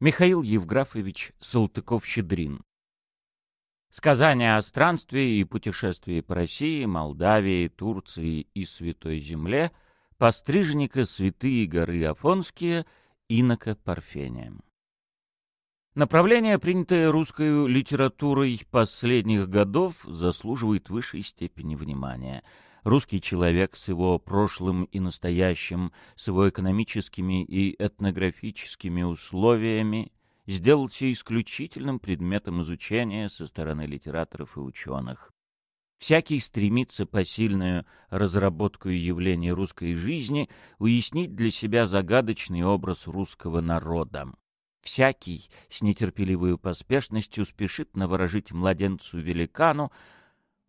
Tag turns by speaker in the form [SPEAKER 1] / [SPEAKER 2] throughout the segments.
[SPEAKER 1] Михаил Евграфович Салтыков-Щедрин. Сказания о странстве и путешествии по России, Молдавии, Турции и Святой Земле, пострижника Святые горы Афонские, инока Парфения. Направление, принятое русской литературой последних годов, заслуживает высшей степени внимания — Русский человек с его прошлым и настоящим, с его экономическими и этнографическими условиями сделался исключительным предметом изучения со стороны литераторов и ученых. Всякий стремится посильную разработку явлений русской жизни уяснить для себя загадочный образ русского народа. Всякий с нетерпеливой поспешностью спешит наворожить младенцу-великану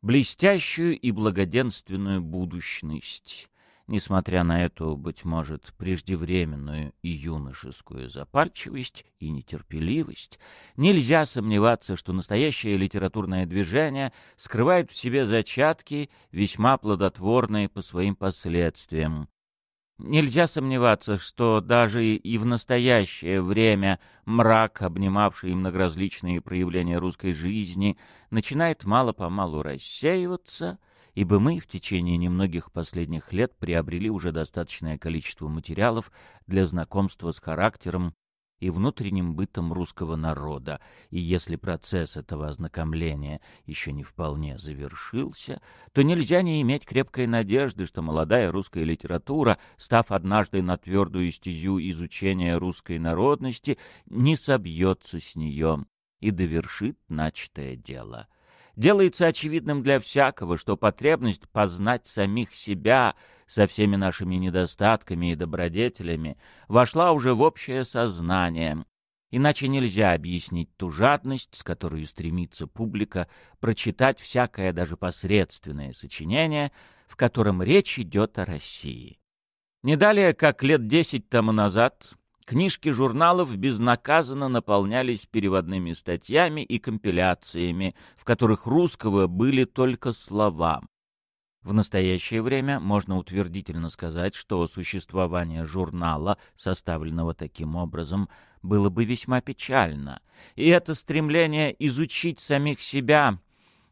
[SPEAKER 1] блестящую и благоденственную будущность. Несмотря на эту, быть может, преждевременную и юношескую запальчивость и нетерпеливость, нельзя сомневаться, что настоящее литературное движение скрывает в себе зачатки, весьма плодотворные по своим последствиям, Нельзя сомневаться, что даже и в настоящее время мрак, обнимавший многоразличные проявления русской жизни, начинает мало-помалу рассеиваться, ибо мы в течение немногих последних лет приобрели уже достаточное количество материалов для знакомства с характером и внутренним бытом русского народа, и если процесс этого ознакомления еще не вполне завершился, то нельзя не иметь крепкой надежды, что молодая русская литература, став однажды на твердую стезю изучения русской народности, не собьется с нее и довершит начатое дело. Делается очевидным для всякого, что потребность познать самих себя — со всеми нашими недостатками и добродетелями, вошла уже в общее сознание. Иначе нельзя объяснить ту жадность, с которой стремится публика прочитать всякое даже посредственное сочинение, в котором речь идет о России. Не далее, как лет десять тому назад, книжки журналов безнаказанно наполнялись переводными статьями и компиляциями, в которых русского были только слова. В настоящее время можно утвердительно сказать, что существование журнала, составленного таким образом, было бы весьма печально. И это стремление изучить самих себя,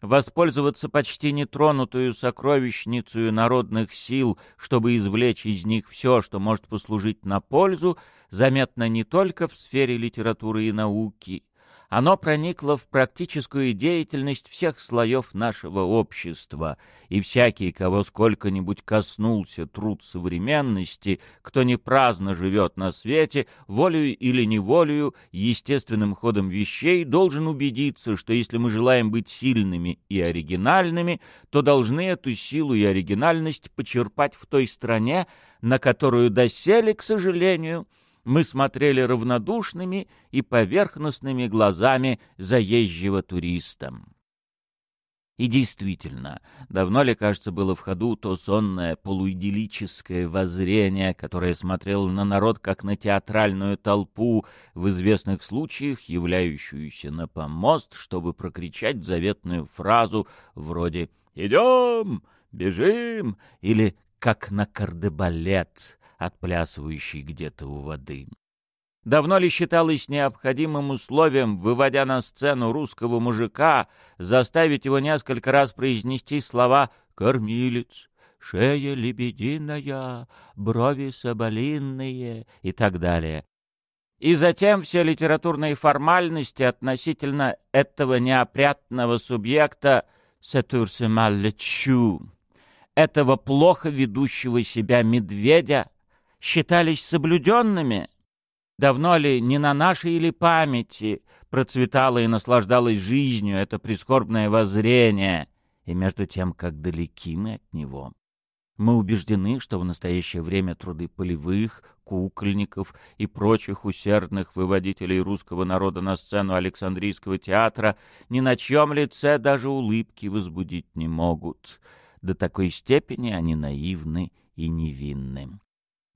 [SPEAKER 1] воспользоваться почти нетронутую сокровищницей народных сил, чтобы извлечь из них все, что может послужить на пользу, заметно не только в сфере литературы и науки, оно проникло в практическую деятельность всех слоев нашего общества, и всякий, кого сколько-нибудь коснулся труд современности, кто не праздно живет на свете, волею или неволею, естественным ходом вещей, должен убедиться, что если мы желаем быть сильными и оригинальными, то должны эту силу и оригинальность почерпать в той стране, на которую доселе, к сожалению, мы смотрели равнодушными и поверхностными глазами заезжего туриста. И действительно, давно ли, кажется, было в ходу то сонное полуидиллическое воззрение, которое смотрело на народ как на театральную толпу, в известных случаях являющуюся на помост, чтобы прокричать заветную фразу вроде «Идем! Бежим!» или «Как на кардебалет!» Отплясывающий где-то у воды. Давно ли считалось необходимым условием, выводя на сцену русского мужика, заставить его несколько раз произнести слова «кормилец», «шея лебединая», «брови соболиные» и так далее. И затем все литературные формальности относительно этого неопрятного субъекта «сетурсе маллечу», этого плохо ведущего себя медведя, считались соблюденными? Давно ли не на нашей или памяти процветало и наслаждалось жизнью это прискорбное воззрение, и между тем, как далеки мы от него? Мы убеждены, что в настоящее время труды полевых, кукольников и прочих усердных выводителей русского народа на сцену Александрийского театра ни на чьем лице даже улыбки возбудить не могут. До такой степени они наивны и невинны.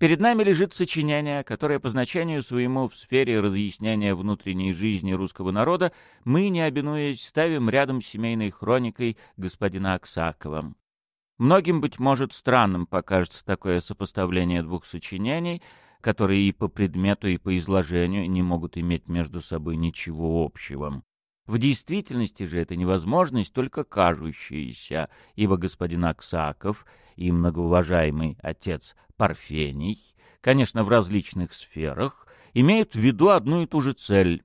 [SPEAKER 1] Перед нами лежит сочинение, которое по значению своему в сфере разъяснения внутренней жизни русского народа мы, не обинуясь, ставим рядом с семейной хроникой господина Аксакова. Многим, быть может, странным покажется такое сопоставление двух сочинений, которые и по предмету, и по изложению не могут иметь между собой ничего общего. В действительности же это невозможность только кажущаяся, ибо господин Аксаков и многоуважаемый отец Парфений, конечно, в различных сферах, имеют в виду одну и ту же цель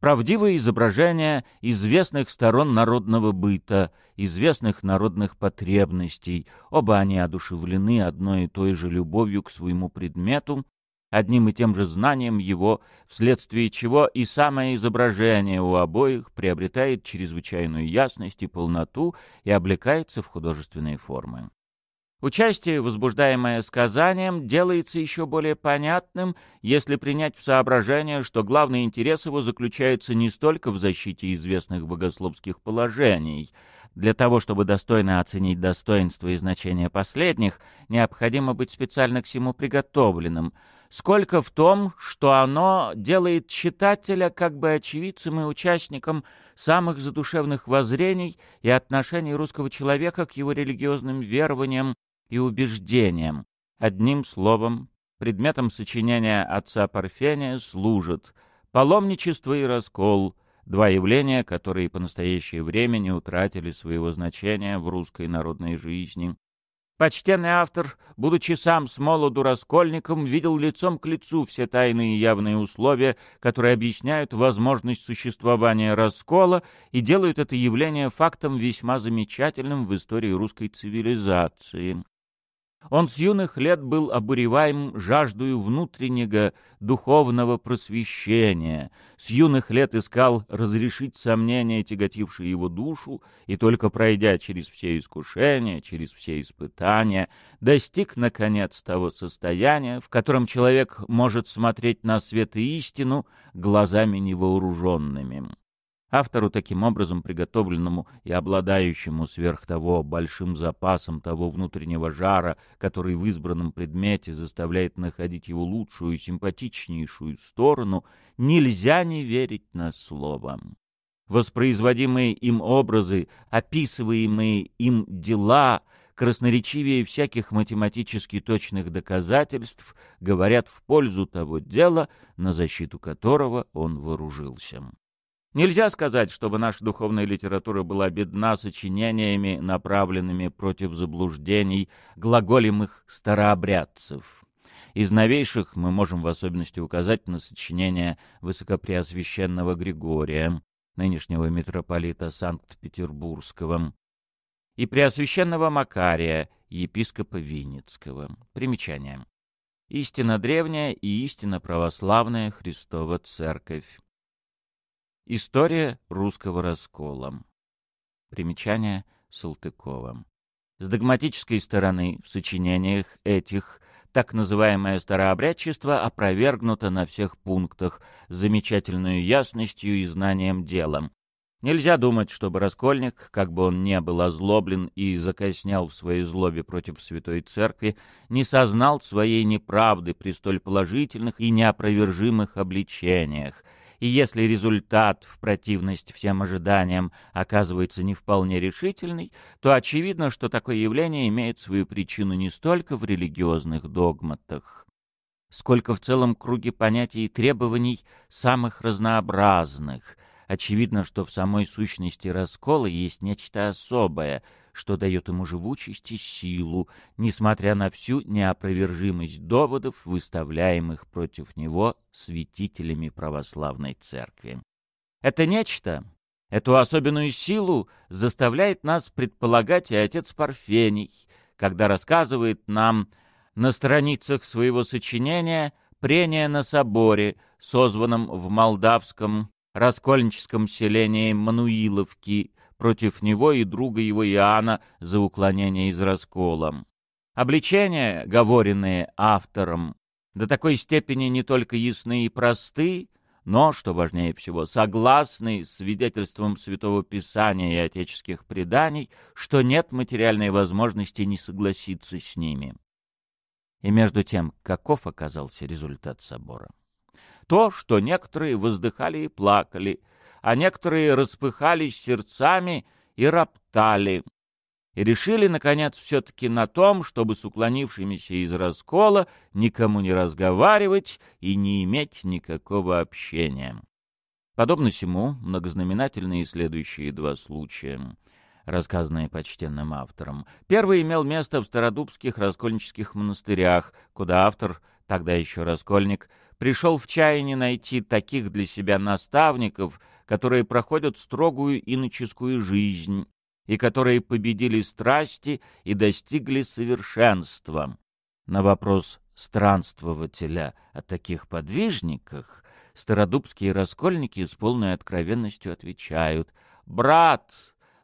[SPEAKER 1] правдивое изображение известных сторон народного быта, известных народных потребностей. Оба они одушевлены одной и той же любовью к своему предмету, одним и тем же знанием его, вследствие чего и самое изображение у обоих приобретает чрезвычайную ясность и полноту и облекается в художественные формы. Участие, возбуждаемое сказанием, делается еще более понятным, если принять в соображение, что главный интерес его заключается не столько в защите известных богословских положений. Для того, чтобы достойно оценить достоинство и значение последних, необходимо быть специально к всему приготовленным, сколько в том, что оно делает читателя как бы очевидцем и участником самых задушевных воззрений и отношений русского человека к его религиозным верованиям и убеждением. Одним словом, предметом сочинения отца Парфения служат паломничество и раскол, два явления, которые по настоящее время не утратили своего значения в русской народной жизни. Почтенный автор, будучи сам с молоду раскольником, видел лицом к лицу все тайные и явные условия, которые объясняют возможность существования раскола и делают это явление фактом весьма замечательным в истории русской цивилизации. Он с юных лет был обуреваем жаждою внутреннего духовного просвещения, с юных лет искал разрешить сомнения, тяготившие его душу, и только пройдя через все искушения, через все испытания, достиг, наконец, того состояния, в котором человек может смотреть на свет и истину глазами невооруженными. Автору, таким образом приготовленному и обладающему сверх того большим запасом того внутреннего жара, который в избранном предмете заставляет находить его лучшую и симпатичнейшую сторону, нельзя не верить на слово. Воспроизводимые им образы, описываемые им дела — красноречивее всяких математически точных доказательств говорят в пользу того дела, на защиту которого он вооружился. Нельзя сказать, чтобы наша духовная литература была бедна сочинениями, направленными против заблуждений глаголемых старообрядцев. Из новейших мы можем в особенности указать на сочинение высокопреосвященного Григория, нынешнего митрополита Санкт-Петербургского, и преосвященного Макария, епископа Винницкого. Примечание. Истина древняя и истина православная Христова Церковь. История русского раскола. Примечание Салтыкова. С догматической стороны в сочинениях этих так называемое старообрядчество опровергнуто на всех пунктах замечательной ясностью и знанием дела. Нельзя думать, чтобы Раскольник, как бы он не был озлоблен и закоснял в своей злобе против Святой Церкви, не сознал своей неправды при столь положительных и неопровержимых обличениях, и если результат, в противность всем ожиданиям, оказывается не вполне решительный, то очевидно, что такое явление имеет свою причину не столько в религиозных догматах, сколько в целом круге понятий и требований самых разнообразных. Очевидно, что в самой сущности раскола есть нечто особое — что дает ему живучесть и силу, несмотря на всю неопровержимость доводов, выставляемых против него святителями православной церкви. Это нечто, эту особенную силу заставляет нас предполагать и отец Парфений, когда рассказывает нам на страницах своего сочинения «Прение на соборе», созванном в молдавском раскольническом селении Мануиловки против него и друга его Иоанна за уклонение из раскола. Обличения, говоренные автором, до такой степени не только ясны и просты, но, что важнее всего, согласны с свидетельством Святого Писания и отеческих преданий, что нет материальной возможности не согласиться с ними. И между тем, каков оказался результат собора? То, что некоторые воздыхали и плакали — а некоторые распыхались сердцами и роптали. и решили, наконец, все-таки на том, чтобы с уклонившимися из раскола никому не разговаривать и не иметь никакого общения. Подобно сему, многознаменательные следующие два случая, рассказанные почтенным автором. Первый имел место в Стародубских раскольнических монастырях, куда автор, тогда еще раскольник, пришел в чаяние найти таких для себя наставников, которые проходят строгую иноческую жизнь, и которые победили страсти и достигли совершенства. На вопрос странствователя о таких подвижниках стародубские раскольники с полной откровенностью отвечают «Брат,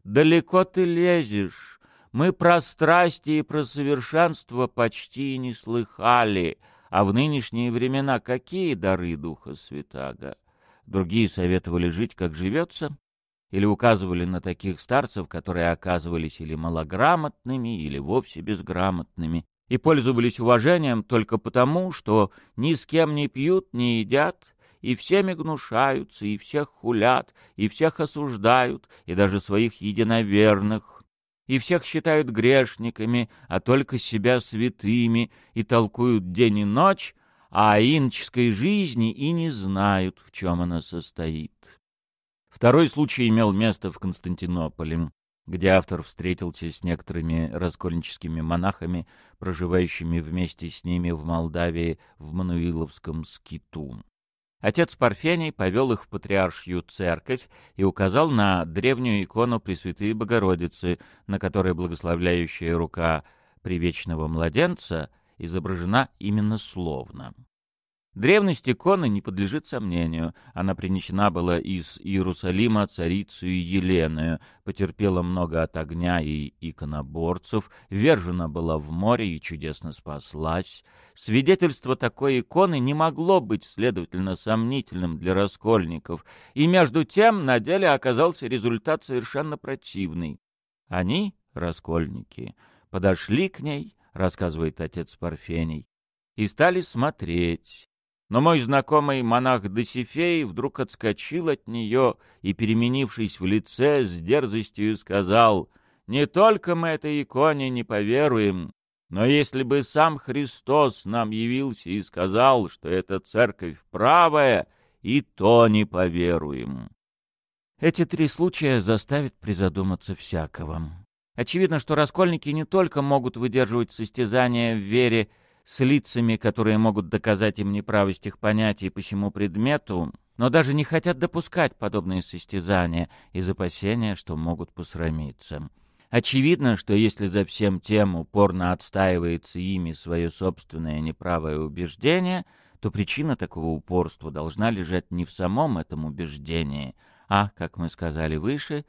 [SPEAKER 1] далеко ты лезешь, мы про страсти и про совершенство почти не слыхали, а в нынешние времена какие дары Духа Святаго?» Другие советовали жить, как живется, или указывали на таких старцев, которые оказывались или малограмотными, или вовсе безграмотными, и пользовались уважением только потому, что ни с кем не пьют, не едят, и всеми гнушаются, и всех хулят, и всех осуждают, и даже своих единоверных, и всех считают грешниками, а только себя святыми, и толкуют день и ночь, а о иноческой жизни и не знают, в чем она состоит. Второй случай имел место в Константинополе, где автор встретился с некоторыми раскольническими монахами, проживающими вместе с ними в Молдавии в Мануиловском скиту. Отец Парфений повел их в патриаршью церковь и указал на древнюю икону Пресвятой Богородицы, на которой благословляющая рука привечного младенца изображена именно словно. Древность иконы не подлежит сомнению. Она принесена была из Иерусалима царицей Еленою, потерпела много от огня и иконоборцев, вержена была в море и чудесно спаслась. Свидетельство такой иконы не могло быть, следовательно, сомнительным для раскольников, и между тем на деле оказался результат совершенно противный. Они, раскольники, подошли к ней, рассказывает отец Парфений, и стали смотреть. Но мой знакомый монах Досифей вдруг отскочил от нее и, переменившись в лице, с дерзостью сказал, «Не только мы этой иконе не поверуем, но если бы сам Христос нам явился и сказал, что эта церковь правая, и то не поверуем». Эти три случая заставят призадуматься всякого. Очевидно, что раскольники не только могут выдерживать состязания в вере с лицами, которые могут доказать им неправость их понятий по всему предмету, но даже не хотят допускать подобные состязания из опасения, что могут посрамиться. Очевидно, что если за всем тем упорно отстаивается ими свое собственное неправое убеждение, то причина такого упорства должна лежать не в самом этом убеждении, а, как мы сказали выше,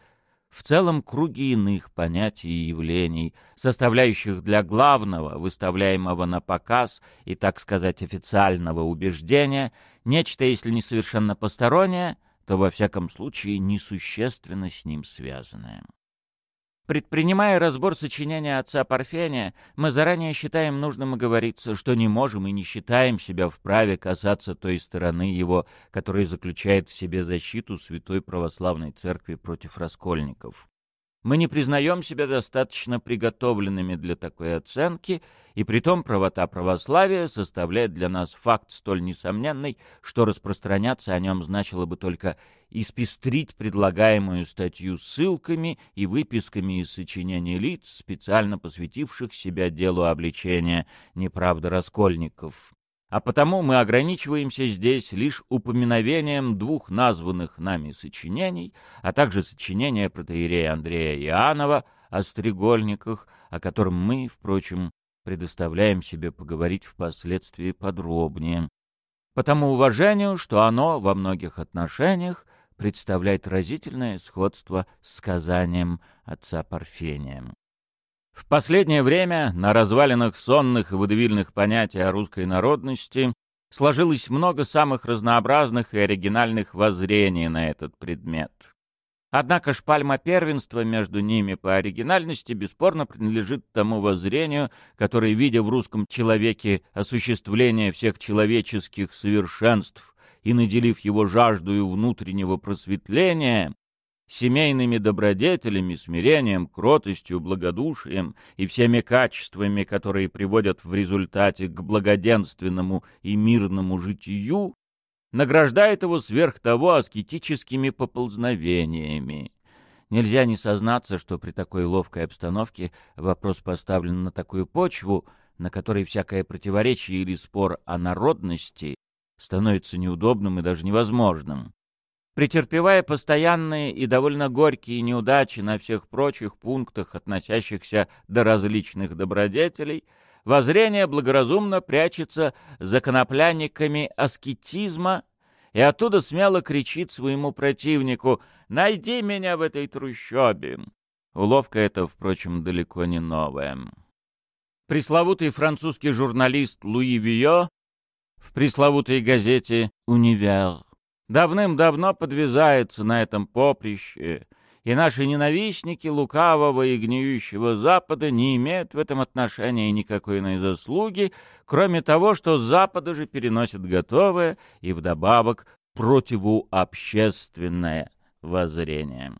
[SPEAKER 1] в целом круге иных понятий и явлений, составляющих для главного, выставляемого на показ и, так сказать, официального убеждения, нечто, если не совершенно постороннее, то во всяком случае несущественно с ним связанное. Предпринимая разбор сочинения отца Парфения, мы заранее считаем нужным оговориться, что не можем и не считаем себя вправе касаться той стороны его, которая заключает в себе защиту Святой Православной Церкви против раскольников. Мы не признаем себя достаточно приготовленными для такой оценки, и притом правота православия составляет для нас факт столь несомненный, что распространяться о нем значило бы только испестрить предлагаемую статью ссылками и выписками из сочинений лиц, специально посвятивших себя делу обличения неправды раскольников а потому мы ограничиваемся здесь лишь упоминовением двух названных нами сочинений, а также сочинения протеерея Андрея Иоаннова о стрегольниках, о котором мы, впрочем, предоставляем себе поговорить впоследствии подробнее. По тому уважению, что оно во многих отношениях представляет разительное сходство с сказанием отца Парфения. В последнее время на развалинах сонных и водевильных понятий о русской народности сложилось много самых разнообразных и оригинальных воззрений на этот предмет. Однако шпальма первенства между ними по оригинальности бесспорно принадлежит тому воззрению, которое, видя в русском человеке осуществление всех человеческих совершенств и наделив его жаждою внутреннего просветления, семейными добродетелями, смирением, кротостью, благодушием и всеми качествами, которые приводят в результате к благоденственному и мирному житию, награждает его сверх того аскетическими поползновениями. Нельзя не сознаться, что при такой ловкой обстановке вопрос поставлен на такую почву, на которой всякое противоречие или спор о народности становится неудобным и даже невозможным. Претерпевая постоянные и довольно горькие неудачи на всех прочих пунктах, относящихся до различных добродетелей, воззрение благоразумно прячется за конопляниками аскетизма и оттуда смело кричит своему противнику «Найди меня в этой трущобе!» Уловка эта, впрочем, далеко не новая. Пресловутый французский журналист Луи Вио в пресловутой газете «Универ» давным-давно подвязается на этом поприще, и наши ненавистники лукавого и гниющего Запада не имеют в этом отношении никакой иной заслуги, кроме того, что с Запада же переносят готовое и вдобавок противообщественное воззрение.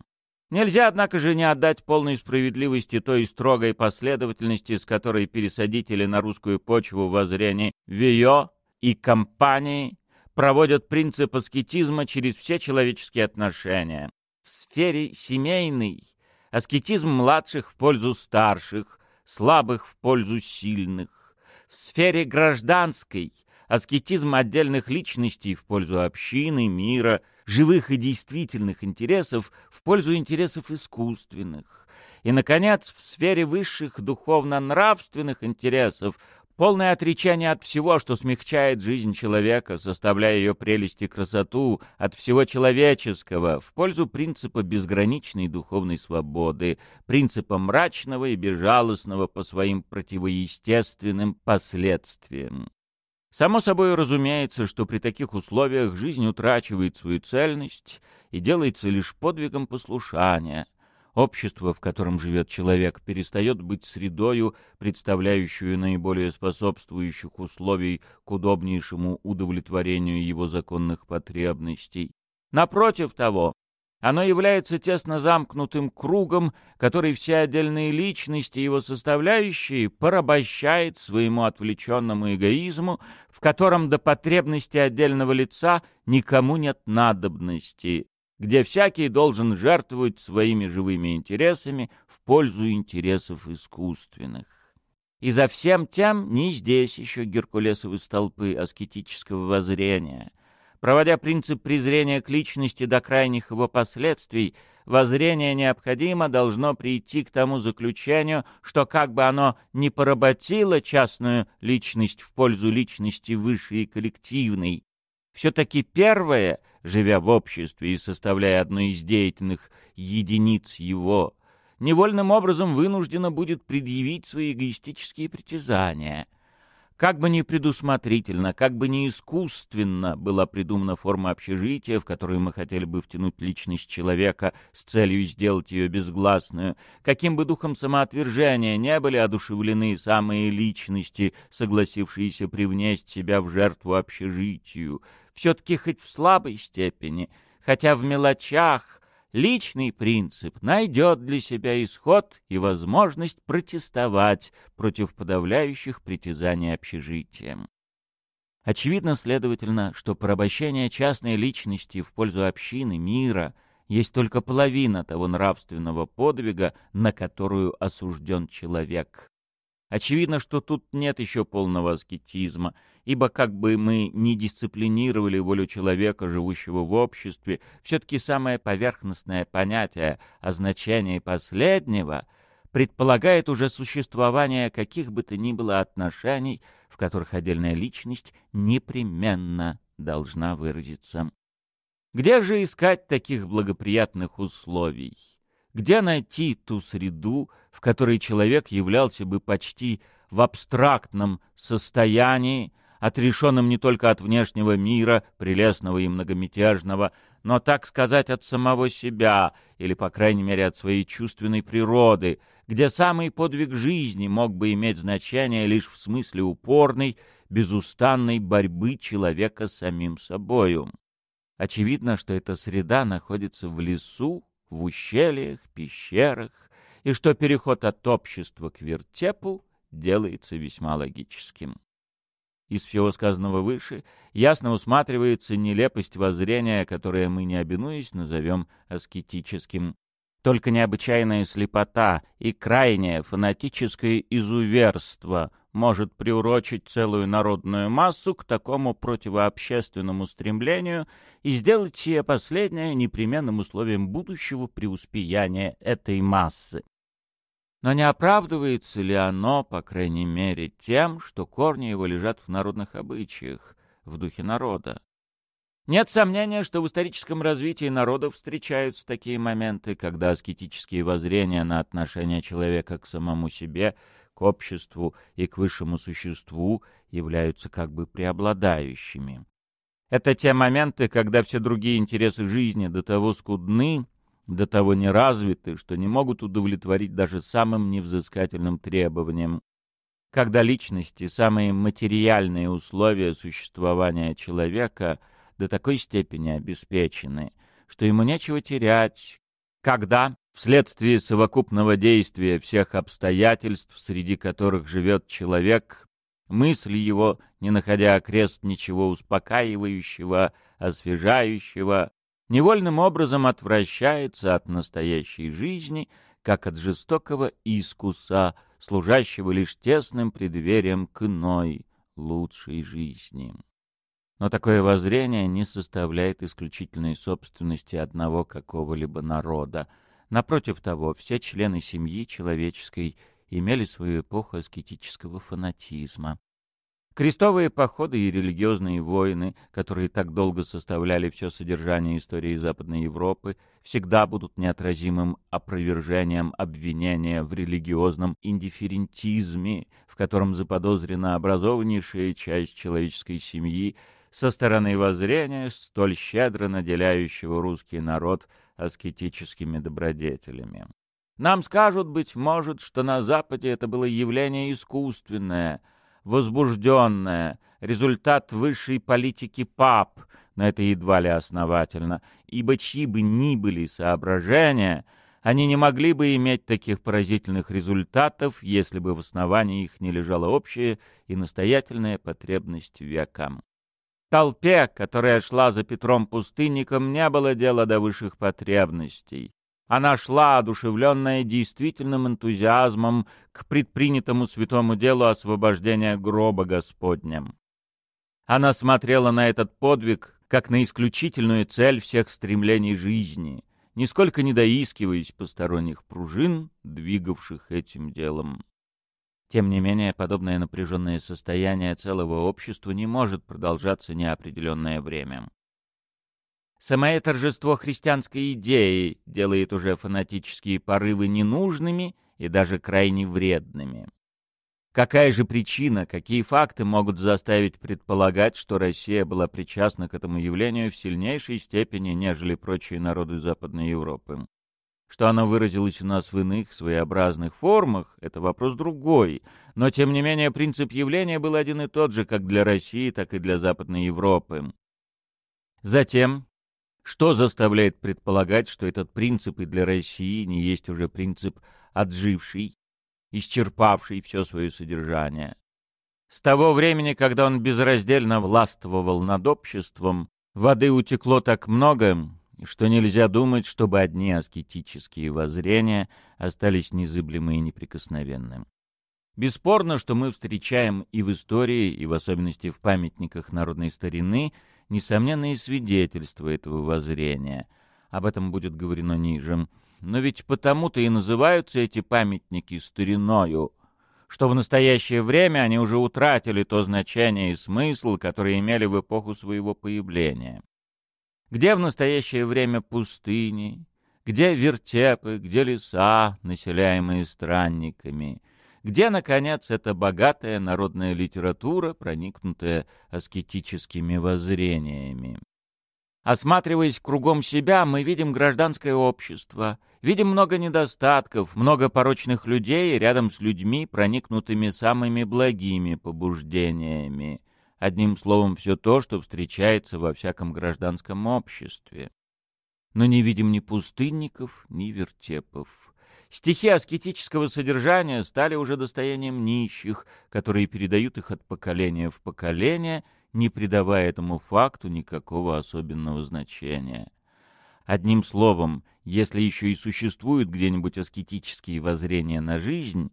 [SPEAKER 1] Нельзя, однако же, не отдать полной справедливости той строгой последовательности, с которой пересадители на русскую почву воззрений Вио и компании проводят принцип аскетизма через все человеческие отношения. В сфере семейной аскетизм младших в пользу старших, слабых в пользу сильных. В сфере гражданской аскетизм отдельных личностей в пользу общины, мира, живых и действительных интересов в пользу интересов искусственных. И, наконец, в сфере высших духовно-нравственных интересов Полное отречение от всего, что смягчает жизнь человека, составляя ее прелесть и красоту, от всего человеческого, в пользу принципа безграничной духовной свободы, принципа мрачного и безжалостного по своим противоестественным последствиям. Само собой разумеется, что при таких условиях жизнь утрачивает свою цельность и делается лишь подвигом послушания — Общество, в котором живет человек, перестает быть средою, представляющую наиболее способствующих условий к удобнейшему удовлетворению его законных потребностей. Напротив того, оно является тесно замкнутым кругом, который все отдельные личности его составляющие порабощает своему отвлеченному эгоизму, в котором до потребности отдельного лица никому нет надобности, где всякий должен жертвовать своими живыми интересами в пользу интересов искусственных. И за всем тем не здесь еще Геркулесовы столпы аскетического воззрения. Проводя принцип презрения к личности до крайних его последствий, воззрение необходимо должно прийти к тому заключению, что как бы оно ни поработило частную личность в пользу личности высшей и коллективной, все-таки первое — живя в обществе и составляя одну из деятельных единиц его, невольным образом вынуждена будет предъявить свои эгоистические притязания. Как бы ни предусмотрительно, как бы ни искусственно была придумана форма общежития, в которую мы хотели бы втянуть личность человека с целью сделать ее безгласную, каким бы духом самоотвержения не были одушевлены самые личности, согласившиеся привнести себя в жертву общежитию, все-таки хоть в слабой степени, хотя в мелочах, личный принцип найдет для себя исход и возможность протестовать против подавляющих притязаний общежитием. Очевидно, следовательно, что порабощение частной личности в пользу общины, мира есть только половина того нравственного подвига, на которую осужден человек. Очевидно, что тут нет еще полного аскетизма, ибо как бы мы ни дисциплинировали волю человека, живущего в обществе, все-таки самое поверхностное понятие о значении последнего предполагает уже существование каких бы то ни было отношений, в которых отдельная личность непременно должна выразиться. Где же искать таких благоприятных условий? Где найти ту среду, в которой человек являлся бы почти в абстрактном состоянии, отрешенным не только от внешнего мира, прелестного и многомятежного, но, так сказать, от самого себя, или, по крайней мере, от своей чувственной природы, где самый подвиг жизни мог бы иметь значение лишь в смысле упорной, безустанной борьбы человека с самим собою. Очевидно, что эта среда находится в лесу, в ущельях, пещерах, и что переход от общества к вертепу делается весьма логическим. Из всего сказанного выше ясно усматривается нелепость воззрения, которое мы, не обинуясь, назовем аскетическим. Только необычайная слепота и крайнее фанатическое изуверство может приурочить целую народную массу к такому противообщественному стремлению и сделать сие последнее непременным условием будущего преуспеяния этой массы. Но не оправдывается ли оно, по крайней мере, тем, что корни его лежат в народных обычаях, в духе народа? Нет сомнения, что в историческом развитии народов встречаются такие моменты, когда аскетические воззрения на отношение человека к самому себе, обществу и к высшему существу являются как бы преобладающими. Это те моменты, когда все другие интересы жизни до того скудны, до того неразвиты, что не могут удовлетворить даже самым невзыскательным требованиям, когда личности, самые материальные условия существования человека до такой степени обеспечены, что ему нечего терять, когда, вследствие совокупного действия всех обстоятельств, среди которых живет человек, мысли его, не находя окрест ничего успокаивающего, освежающего, невольным образом отвращается от настоящей жизни, как от жестокого искуса, служащего лишь тесным преддверием к иной, лучшей жизни. Но такое воззрение не составляет исключительной собственности одного какого-либо народа. Напротив того, все члены семьи человеческой имели свою эпоху аскетического фанатизма. Крестовые походы и религиозные войны, которые так долго составляли все содержание истории Западной Европы, всегда будут неотразимым опровержением обвинения в религиозном индифферентизме, в котором заподозрена образованнейшая часть человеческой семьи со стороны воззрения, столь щедро наделяющего русский народ аскетическими добродетелями. Нам скажут, быть может, что на Западе это было явление искусственное — возбужденная, результат высшей политики пап, но это едва ли основательно, ибо чьи бы ни были соображения, они не могли бы иметь таких поразительных результатов, если бы в основании их не лежала общая и настоятельная потребность века. Толпе, которая шла за Петром Пустынником, не было дела до высших потребностей. Она шла, одушевленная действительным энтузиазмом к предпринятому святому делу освобождения гроба Господня. Она смотрела на этот подвиг как на исключительную цель всех стремлений жизни, нисколько не доискиваясь посторонних пружин, двигавших этим делом. Тем не менее, подобное напряженное состояние целого общества не может продолжаться неопределенное время. Самое торжество христианской идеи делает уже фанатические порывы ненужными и даже крайне вредными. Какая же причина, какие факты могут заставить предполагать, что Россия была причастна к этому явлению в сильнейшей степени, нежели прочие народы Западной Европы? Что она выразилась у нас в иных своеобразных формах, это вопрос другой, но тем не менее принцип явления был один и тот же как для России, так и для Западной Европы. Затем, что заставляет предполагать, что этот принцип и для России не есть уже принцип отживший, исчерпавший все свое содержание? С того времени, когда он безраздельно властвовал над обществом, воды утекло так много, что нельзя думать, чтобы одни аскетические воззрения остались незыблемы и неприкосновенным. Бесспорно, что мы встречаем и в истории, и в особенности в памятниках народной старины – несомненные свидетельства этого воззрения. Об этом будет говорено ниже. Но ведь потому-то и называются эти памятники стариною, что в настоящее время они уже утратили то значение и смысл, которые имели в эпоху своего появления. Где в настоящее время пустыни, где вертепы, где леса, населяемые странниками — где, наконец, эта богатая народная литература, проникнутая аскетическими воззрениями. Осматриваясь кругом себя, мы видим гражданское общество, видим много недостатков, много порочных людей рядом с людьми, проникнутыми самыми благими побуждениями. Одним словом, все то, что встречается во всяком гражданском обществе. но не видим ни пустынников, ни вертепов. Стихи аскетического содержания стали уже достоянием нищих, которые передают их от поколения в поколение, не придавая этому факту никакого особенного значения. Одним словом, если еще и существуют где-нибудь аскетические воззрения на жизнь,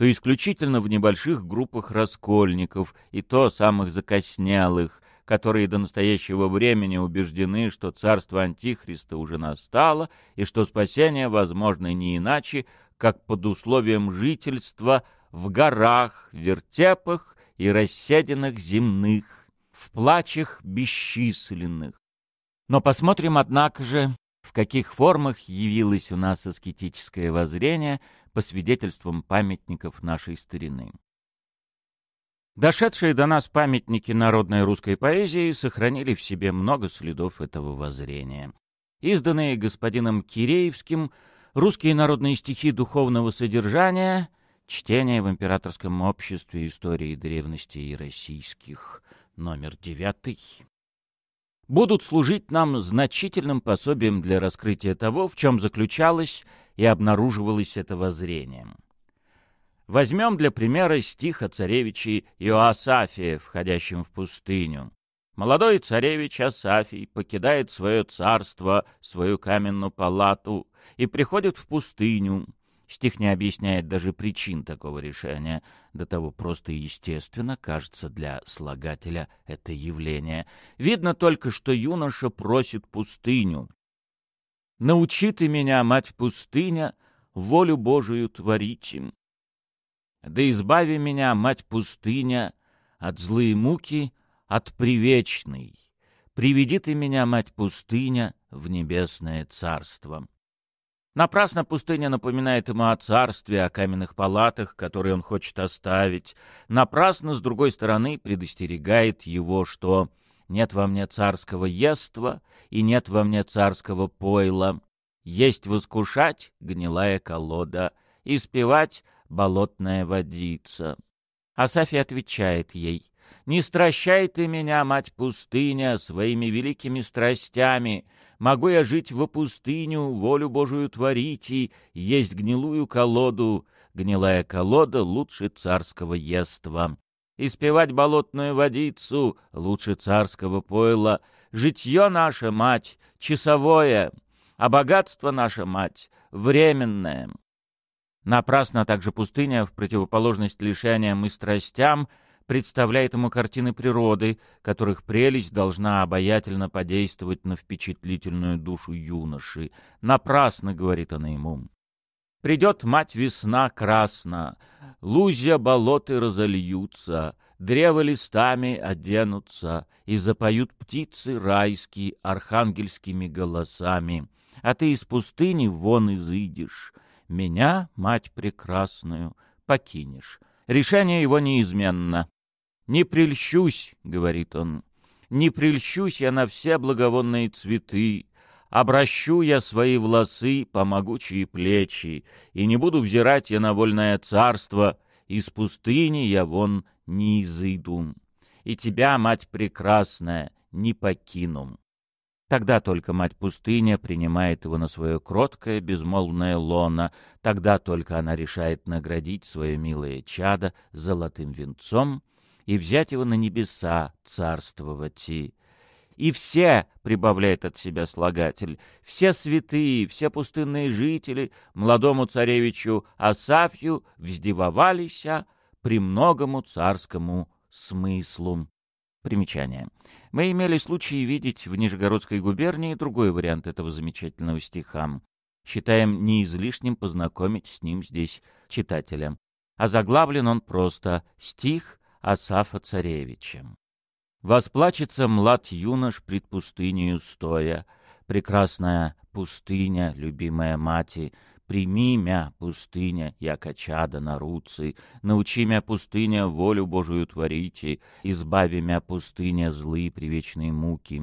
[SPEAKER 1] то исключительно в небольших группах раскольников, и то самых закоснялых, которые до настоящего времени убеждены, что царство Антихриста уже настало и что спасение возможно не иначе, как под условием жительства в горах, вертепах и расседенных земных, в плачах бесчисленных. Но посмотрим, однако же, в каких формах явилось у нас аскетическое воззрение по свидетельствам памятников нашей старины. Дошедшие до нас памятники народной русской поэзии сохранили в себе много следов этого воззрения. Изданные господином Киреевским русские народные стихи духовного содержания, чтение в императорском обществе истории древности и российских, номер девятый, будут служить нам значительным пособием для раскрытия того, в чем заключалось и обнаруживалось это воззрение. Возьмем для примера стих о царевиче Иоасафии, входящем в пустыню. Молодой царевич Асафий покидает свое царство, свою каменную палату и приходит в пустыню. Стих не объясняет даже причин такого решения. До того просто и естественно кажется для слагателя это явление. Видно только, что юноша просит пустыню. «Научи ты меня, мать пустыня, волю Божию творить им. Да избави меня, мать пустыня, от злые муки, от привечной. Приведи ты меня, мать пустыня, в небесное царство. Напрасно пустыня напоминает ему о царстве, о каменных палатах, которые он хочет оставить. Напрасно, с другой стороны, предостерегает его, что «нет во мне царского ества и нет во мне царского пойла. Есть воскушать — гнилая колода, и спевать болотная водица. Асафий отвечает ей, «Не стращай ты меня, мать пустыня, своими великими страстями. Могу я жить во пустыню, волю Божию творить и есть гнилую колоду. Гнилая колода лучше царского ества. Испевать болотную водицу лучше царского пойла. Житье наше, мать, часовое, а богатство наше, мать, временное. Напрасно также пустыня, в противоположность лишениям и страстям, представляет ему картины природы, которых прелесть должна обаятельно подействовать на впечатлительную душу юноши. Напрасно, говорит она ему. Придет мать весна красна, лузья болоты разольются, древо листами оденутся, и запоют птицы райские архангельскими голосами, а ты из пустыни вон изыдешь, меня, мать прекрасную, покинешь. Решение его неизменно. «Не прельщусь», — говорит он, — «не прельщусь я на все благовонные цветы, обращу я свои волосы по могучие плечи, и не буду взирать я на вольное царство, из пустыни я вон не изыду, и тебя, мать прекрасная, не покину». Тогда только мать-пустыня принимает его на свое кроткое, безмолвное лоно, тогда только она решает наградить свое милое чадо золотым венцом и взять его на небеса царствовать. И все, — прибавляет от себя слагатель, — все святые, все пустынные жители молодому царевичу Асафью вздевовались многому царскому смыслу. Примечание. Мы имели случай видеть в Нижегородской губернии другой вариант этого замечательного стиха. Считаем не излишним познакомить с ним здесь читателя. А заглавлен он просто «Стих Асафа Царевича». «Восплачется млад юнош пред пустынею стоя, прекрасная пустыня, любимая мати, Прими мя, пустыня, яко чада на руцы, научи мя, пустыня, волю Божию творите, избави мя, пустыня, злые привечные муки.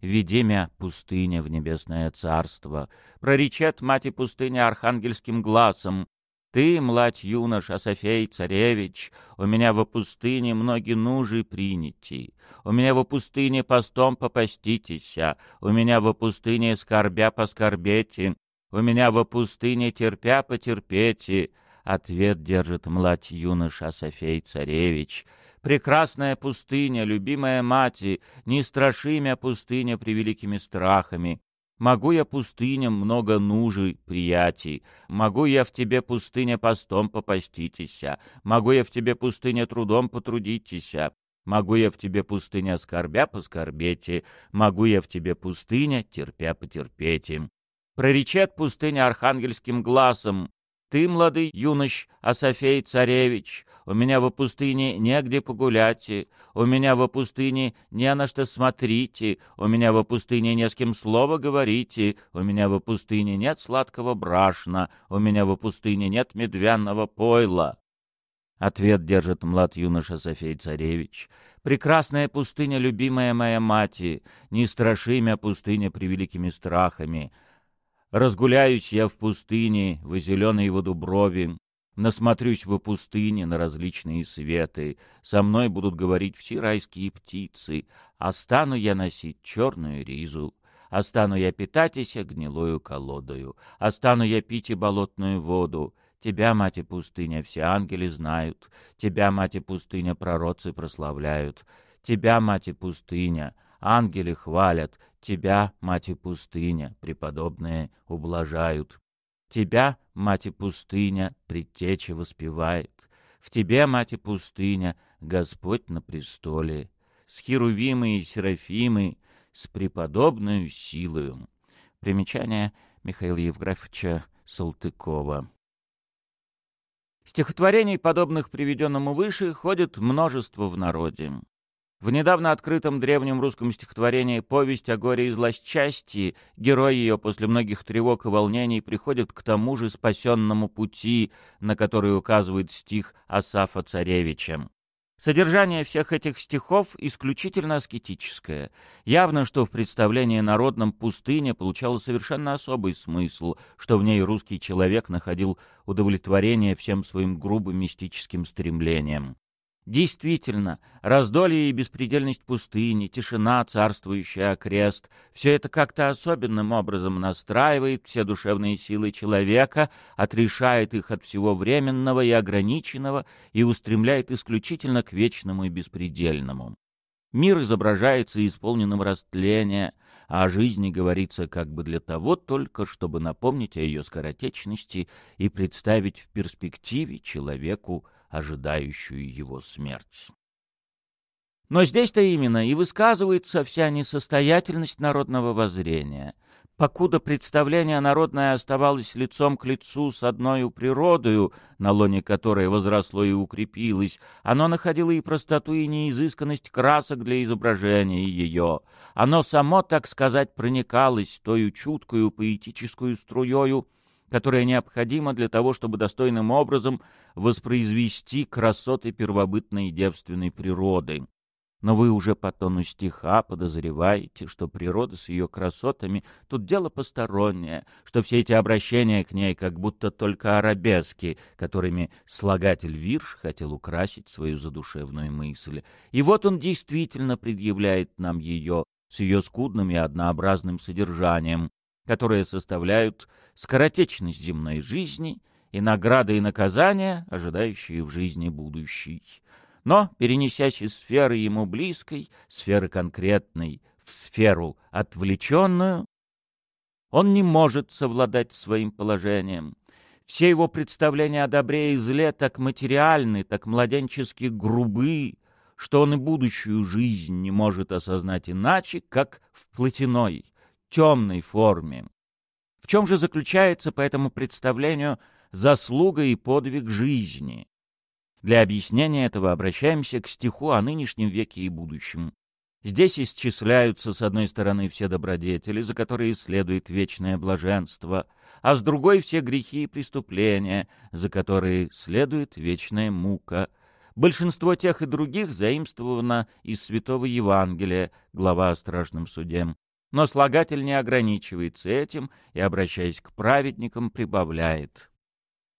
[SPEAKER 1] Веди мя, пустыня, в небесное царство, проречет мать и пустыня архангельским глазом, Ты, младь юнош, Асофей, царевич, у меня во пустыне многие нужи приняти. У меня во пустыне постом попаститеся, у меня во пустыне скорбя поскорбете, у меня во пустыне терпя потерпете. Ответ держит младь юнош Асофей, царевич. Прекрасная пустыня, любимая мати, не страши мя пустыня превеликими страхами. Могу я пустыням много нужи, приятий, могу я в тебе, пустыня, постом попаститеся, могу я в тебе, пустыня, трудом потрудитеся, могу я в тебе, пустыня, скорбя поскорбете, могу я в тебе, пустыня, терпя потерпете. Проречет пустыня архангельским глазом, ты, младый юнош, Асофей царевич, у меня во пустыне негде погуляйте, у меня во пустыне не на что смотрите, у меня во пустыне не с кем слова говорите, у меня во пустыне нет сладкого брашна, у меня во пустыне нет медвяного пойла. Ответ держит млад юноша Софей Царевич. «Прекрасная пустыня, любимая моя мати, не страши мя пустыня превеликими страхами. Разгуляюсь я в пустыне, в зеленой его дуброви, насмотрюсь в пустыне на различные светы, со мной будут говорить все райские птицы, а стану я носить черную ризу, а стану я питатися гнилою колодою, а стану я пить и болотную воду, Тебя, мать и пустыня, все ангели знают, Тебя, мать и пустыня, пророцы прославляют, Тебя, мать и пустыня, ангели хвалят, Тебя, мать и пустыня, преподобные ублажают. Тебя, мать и пустыня, предтеча воспевает. В тебе, мать и пустыня, Господь на престоле. С херувимы и серафимы, с преподобную силою. Примечание Михаила Евграфовича Салтыкова. Стихотворений, подобных приведенному выше, ходит множество в народе. В недавно открытом древнем русском стихотворении «Повесть о горе и злосчастье» герой ее после многих тревог и волнений приходит к тому же спасенному пути, на который указывает стих Асафа Царевича. Содержание всех этих стихов исключительно аскетическое. Явно, что в представлении народном пустыня получала совершенно особый смысл, что в ней русский человек находил удовлетворение всем своим грубым мистическим стремлениям. Действительно, раздолье и беспредельность пустыни, тишина, царствующая окрест — все это как-то особенным образом настраивает все душевные силы человека, отрешает их от всего временного и ограниченного и устремляет исключительно к вечному и беспредельному. Мир изображается исполненным растления, а о жизни говорится как бы для того только, чтобы напомнить о ее скоротечности и представить в перспективе человеку ожидающую его смерть. Но здесь-то именно и высказывается вся несостоятельность народного воззрения. Покуда представление народное оставалось лицом к лицу с одной природою, на лоне которой возросло и укрепилось, оно находило и простоту, и неизысканность красок для изображения ее. Оно само, так сказать, проникалось тою чуткую поэтическую струёю, которая необходима для того, чтобы достойным образом воспроизвести красоты первобытной девственной природы. Но вы уже по тону стиха подозреваете, что природа с ее красотами тут дело постороннее, что все эти обращения к ней как будто только арабески, которыми слагатель вирш хотел украсить свою задушевную мысль. И вот он действительно предъявляет нам ее с ее скудным и однообразным содержанием, которые составляют скоротечность земной жизни и награды и наказания, ожидающие в жизни будущей. Но, перенесясь из сферы ему близкой, сферы конкретной, в сферу отвлеченную, он не может совладать своим положением. Все его представления о добре и зле так материальны, так младенчески грубы, что он и будущую жизнь не может осознать иначе, как в плотяной, темной форме. В чем же заключается по этому представлению заслуга и подвиг жизни? Для объяснения этого обращаемся к стиху о нынешнем веке и будущем. Здесь исчисляются, с одной стороны, все добродетели, за которые следует вечное блаженство, а с другой — все грехи и преступления, за которые следует вечная мука. Большинство тех и других заимствовано из Святого Евангелия, глава о страшном суде. Но слагатель не ограничивается этим и, обращаясь к праведникам, прибавляет.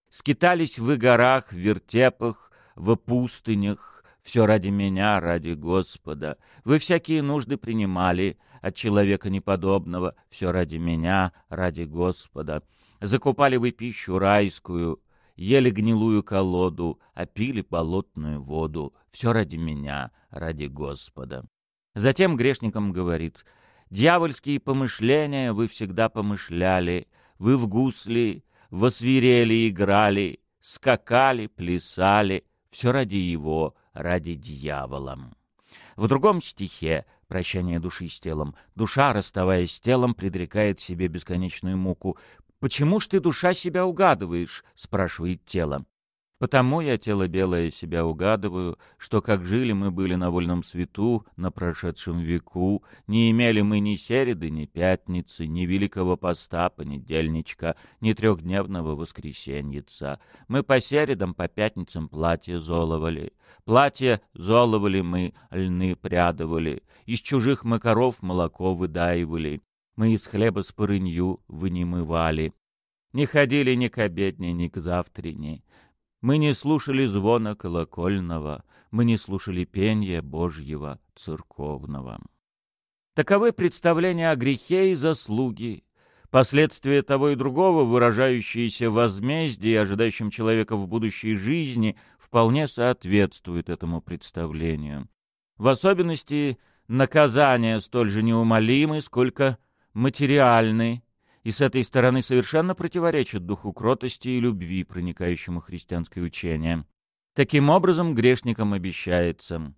[SPEAKER 1] скитались в горах, в вертепах, в пустынях, все ради меня, ради Господа. Вы всякие нужды принимали от человека неподобного, все ради меня, ради Господа. Закупали вы пищу райскую, ели гнилую колоду, а пили болотную воду, все ради меня, ради Господа. Затем грешникам говорит, «Дьявольские помышления вы всегда помышляли, вы в гусли, восвирели играли, скакали, плясали, все ради его, ради дьявола. В другом стихе «Прощание души с телом» душа, расставаясь с телом, предрекает себе бесконечную муку. «Почему ж ты, душа, себя угадываешь?» — спрашивает тело. Потому я, тело белое, себя угадываю, что как жили мы были на вольном свету, на прошедшем веку, не имели мы ни середы, ни пятницы, ни великого поста, понедельничка, ни трехдневного воскресеньица. Мы по середам, по пятницам платье золовали. Платье золовали мы, льны прядывали. Из чужих макаров молоко выдаивали. Мы из хлеба с порынью вынимывали. Не ходили ни к обедне, ни к завтрене. Мы не слушали звона колокольного, мы не слушали пения Божьего церковного. Таковы представления о грехе и заслуге, последствия того и другого, выражающиеся в возмездии, ожидающем человека в будущей жизни, вполне соответствуют этому представлению. В особенности наказания столь же неумолимы, сколько материальны, и с этой стороны совершенно противоречат духу кротости и любви, проникающему христианское учение. Таким образом, грешникам обещается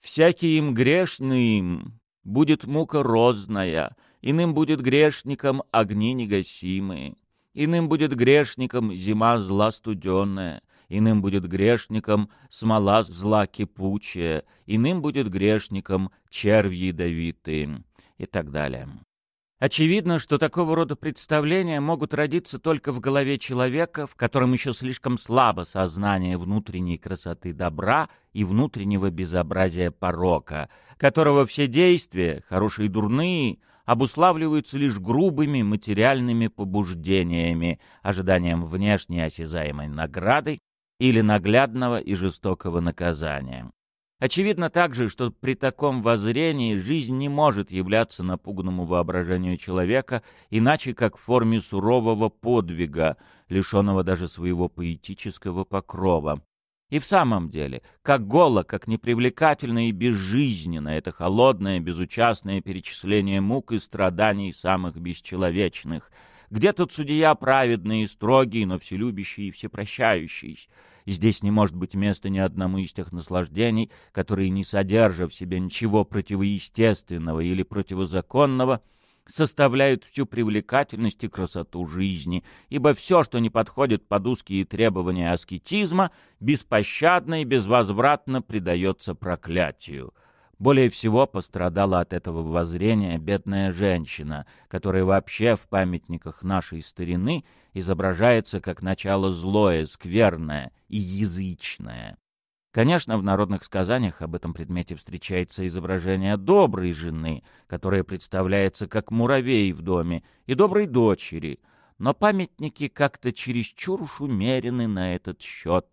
[SPEAKER 1] «Всякий им грешным будет мука розная, иным будет грешникам огни негасимые, иным будет грешникам зима зла студенная, иным будет грешникам смола зла кипучая, иным будет грешникам червь ядовитые» и так далее. Очевидно, что такого рода представления могут родиться только в голове человека, в котором еще слишком слабо сознание внутренней красоты добра и внутреннего безобразия порока, которого все действия, хорошие и дурные, обуславливаются лишь грубыми материальными побуждениями, ожиданием внешней осязаемой награды или наглядного и жестокого наказания. Очевидно также, что при таком воззрении жизнь не может являться напуганному воображению человека иначе как в форме сурового подвига, лишенного даже своего поэтического покрова. И в самом деле, как голо, как непривлекательно и безжизненно это холодное, безучастное перечисление мук и страданий самых бесчеловечных. Где тут судья праведный и строгий, но вселюбящий и всепрощающий? Здесь не может быть места ни одному из тех наслаждений, которые, не содержа в себе ничего противоестественного или противозаконного, составляют всю привлекательность и красоту жизни, ибо все, что не подходит под узкие требования аскетизма, беспощадно и безвозвратно предается проклятию. Более всего пострадала от этого воззрения бедная женщина, которая вообще в памятниках нашей старины изображается как начало злое, скверное и язычное. Конечно, в народных сказаниях об этом предмете встречается изображение доброй жены, которая представляется как муравей в доме, и доброй дочери, но памятники как-то чересчур уж умерены на этот счет.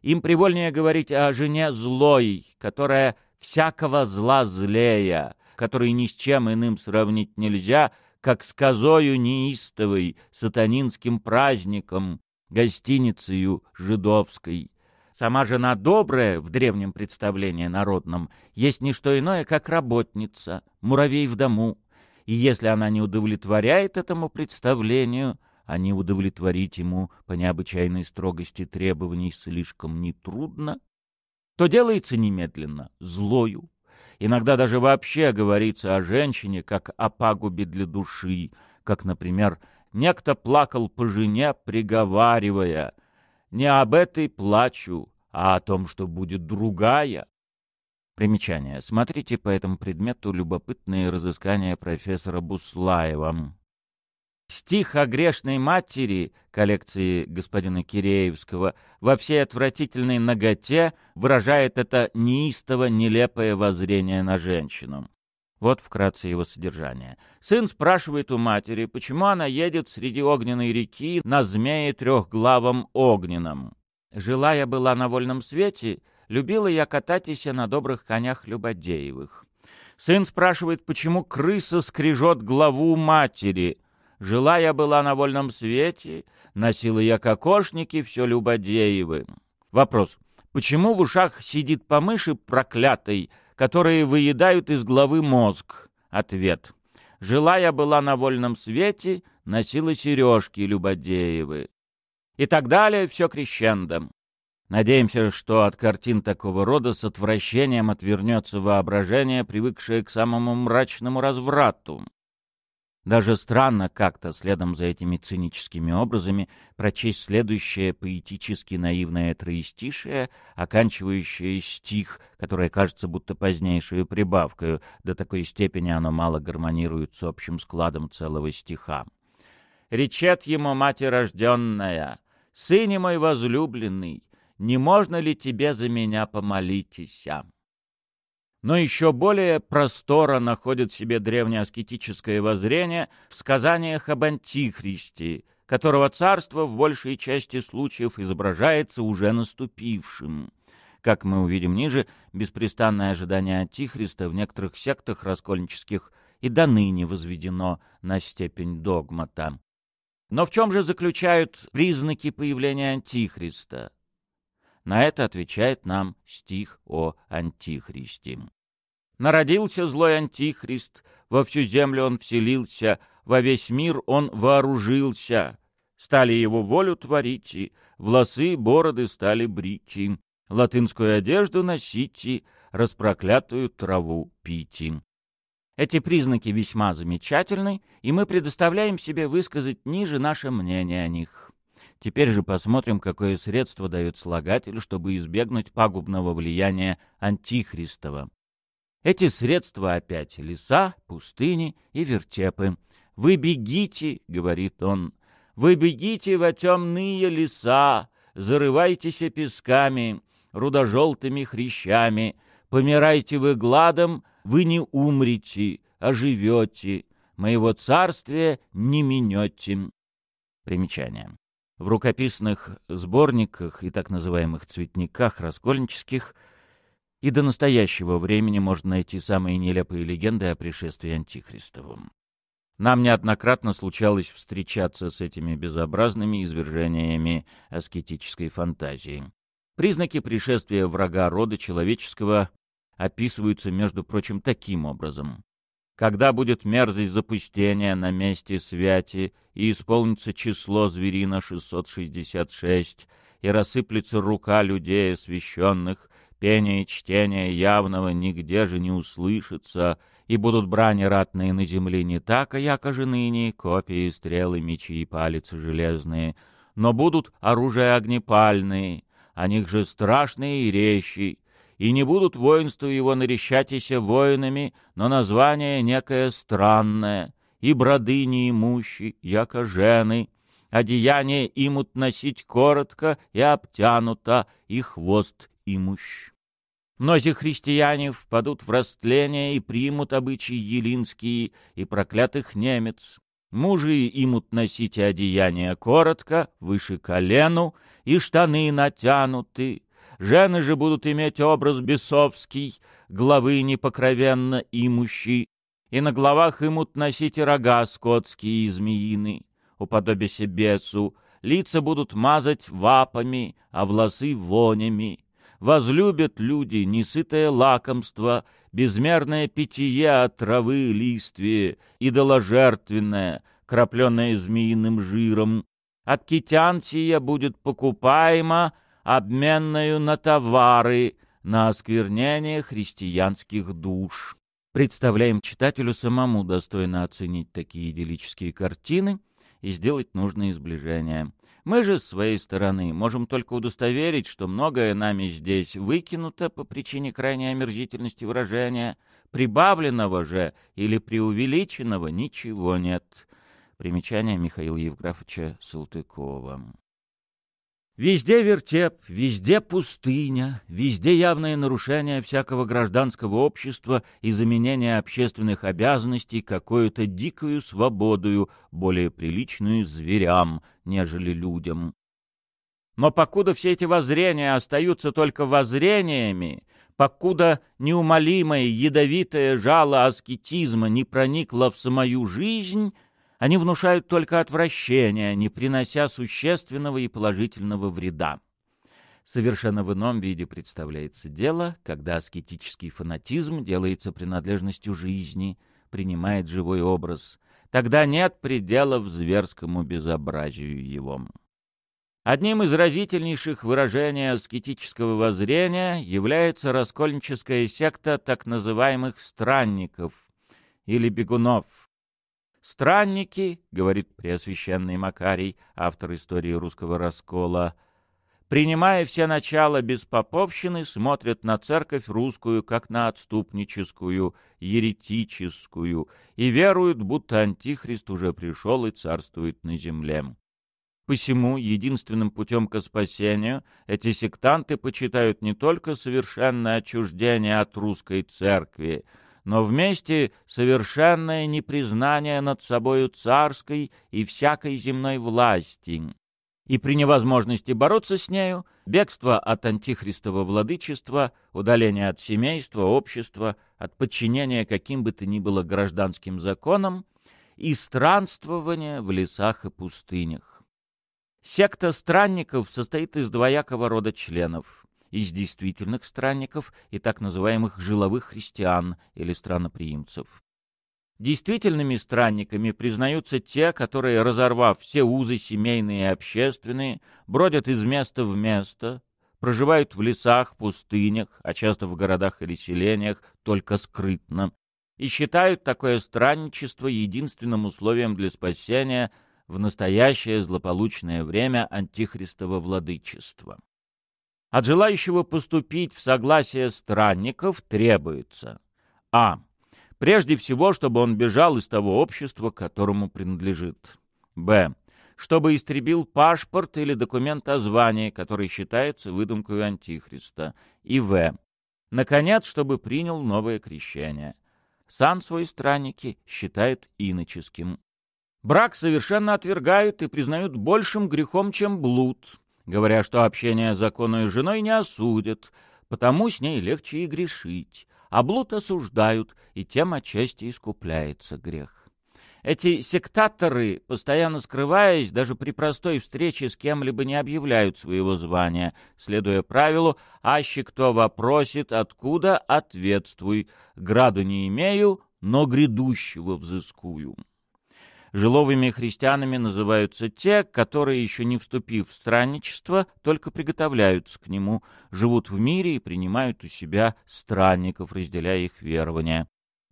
[SPEAKER 1] Им привольнее говорить о жене злой, которая всякого зла злея, который ни с чем иным сравнить нельзя, как с козою неистовой, сатанинским праздником, гостиницею жидовской. Сама жена добрая, в древнем представлении народном, есть не что иное, как работница, муравей в дому. И если она не удовлетворяет этому представлению, а не удовлетворить ему по необычайной строгости требований слишком нетрудно, то делается немедленно злою. Иногда даже вообще говорится о женщине как о пагубе для души, как, например, некто плакал по жене, приговаривая «Не об этой плачу, а о том, что будет другая». Примечание. Смотрите по этому предмету любопытные разыскания профессора Буслаева. Стих о грешной матери коллекции господина Киреевского во всей отвратительной наготе выражает это неистово нелепое воззрение на женщину. Вот вкратце его содержание. Сын спрашивает у матери, почему она едет среди огненной реки на змее трехглавом огненном. Жила я была на вольном свете, любила я кататись на добрых конях Любодеевых. Сын спрашивает, почему крыса скрежет главу матери. Жила я была на вольном свете, носила я кокошники все Любодеевы. Вопрос. Почему в ушах сидит по мыши проклятой, которые выедают из головы мозг? Ответ. Жила я была на вольном свете, носила сережки Любодеевы. И так далее, все крещендом. Надеемся, что от картин такого рода с отвращением отвернется воображение, привыкшее к самому мрачному разврату. Даже странно как-то следом за этими циническими образами прочесть следующее поэтически наивное троистишее, оканчивающее стих, которое кажется будто позднейшую прибавкою, до такой степени оно мало гармонирует с общим складом целого стиха. «Речет ему мать рожденная, сыне мой возлюбленный, не можно ли тебе за меня помолитеся?» Но еще более простора находит в себе древнее аскетическое воззрение в сказаниях об Антихристе, которого царство в большей части случаев изображается уже наступившим. Как мы увидим ниже, беспрестанное ожидание Антихриста в некоторых сектах раскольнических и до ныне возведено на степень догмата. Но в чем же заключают признаки появления Антихриста? На это отвечает нам стих о Антихристе. Народился злой Антихрист, во всю землю он вселился, во весь мир он вооружился. Стали его волю творить, волосы, бороды стали брить, латынскую одежду носить, распроклятую траву пить. Эти признаки весьма замечательны, и мы предоставляем себе высказать ниже наше мнение о них. Теперь же посмотрим, какое средство дает слагатель, чтобы избегнуть пагубного влияния Антихристова. Эти средства опять — леса, пустыни и вертепы. «Вы бегите», — говорит он, — «вы бегите во темные леса, зарывайтесь песками, рудожелтыми хрящами, помирайте вы гладом, вы не умрете, а живете, моего царствия не минете». Примечание. В рукописных сборниках и так называемых цветниках раскольнических и до настоящего времени можно найти самые нелепые легенды о пришествии Антихристовом. Нам неоднократно случалось встречаться с этими безобразными извержениями аскетической фантазии. Признаки пришествия врага рода человеческого описываются, между прочим, таким образом. Когда будет мерзость запустения на месте святи, и исполнится число зверина 666, и рассыплется рука людей освященных, пение и чтение явного нигде же не услышится, и будут брани ратные на земле не так, а яко же ныне, копии, стрелы, мечи и палицы железные, но будут оружия огнепальные, о них же страшные и речи, и не будут воинству его нарещатися воинами, но название некое странное, и броды неимущи, яко жены, одеяние имут носить коротко и обтянуто, и хвост имущ. Многие христиане впадут в растление и примут обычаи елинские и проклятых немец. Мужи имут носить одеяние коротко, выше колену, и штаны натянуты, Жены же будут иметь образ бесовский, главы непокровенно имущий, и на главах имут носить рога скотские и змеины, уподобяся бесу, лица будут мазать вапами, а волосы вонями. Возлюбят люди несытое лакомство, безмерное питье от травы листвия, идоложертвенное, крапленное змеиным жиром. От китян сия будет покупаемо, обменную на товары, на осквернение христианских душ. Представляем читателю самому достойно оценить такие идиллические картины и сделать нужные сближения. Мы же, с своей стороны, можем только удостоверить, что многое нами здесь выкинуто по причине крайней омерзительности выражения, прибавленного же или преувеличенного ничего нет. Примечание Михаила Евграфовича Салтыкова. Везде вертеп, везде пустыня, везде явное нарушение всякого гражданского общества и заменение общественных обязанностей какую-то дикую свободою, более приличную зверям, нежели людям. Но покуда все эти воззрения остаются только воззрениями, покуда неумолимое ядовитое жало аскетизма не проникло в самую жизнь, они внушают только отвращение, не принося существенного и положительного вреда. Совершенно в ином виде представляется дело, когда аскетический фанатизм делается принадлежностью жизни, принимает живой образ. Тогда нет пределов зверскому безобразию его. Одним из разительнейших выражений аскетического воззрения является раскольническая секта так называемых «странников» или «бегунов». «Странники», — говорит Преосвященный Макарий, автор истории русского раскола, принимая все начала беспоповщины, смотрят на церковь русскую как на отступническую, еретическую, и веруют, будто Антихрист уже пришел и царствует на земле. Посему единственным путем к спасению эти сектанты почитают не только совершенное отчуждение от русской церкви, но вместе совершенное непризнание над собою царской и всякой земной власти. И при невозможности бороться с нею, бегство от антихристового владычества, удаление от семейства, общества, от подчинения каким бы то ни было гражданским законам и странствование в лесах и пустынях. Секта странников состоит из двоякого рода членов. Из действительных странников и так называемых жиловых христиан или страноприимцев. Действительными странниками признаются те, которые, разорвав все узы семейные и общественные, бродят из места в место, проживают в лесах, пустынях, а часто в городах или селениях, только скрытно, и считают такое странничество единственным условием для спасения – в настоящее злополучное время антихристова владычества. От желающего поступить в согласие странников требуется а. Прежде всего, чтобы он бежал из того общества, которому принадлежит. б. Чтобы истребил паспорт или документ о звании, который считается выдумкой Антихриста. И в. Наконец, чтобы принял новое крещение. Сам свой странники считают иноческим. Брак совершенно отвергают и признают большим грехом, чем блуд, говоря, что общение с законной женой не осудят, потому с ней легче и грешить, а блуд осуждают, и тем отчасти искупляется грех. Эти сектаторы, постоянно скрываясь, даже при простой встрече с кем-либо не объявляют своего звания, следуя правилу «Аще кто вопросит, откуда, ответствуй, граду не имею, но грядущего взыскую». Жиловыми христианами называются те, которые, еще не вступив в странничество, только приготовляются к нему, живут в мире и принимают у себя странников, разделяя их верования.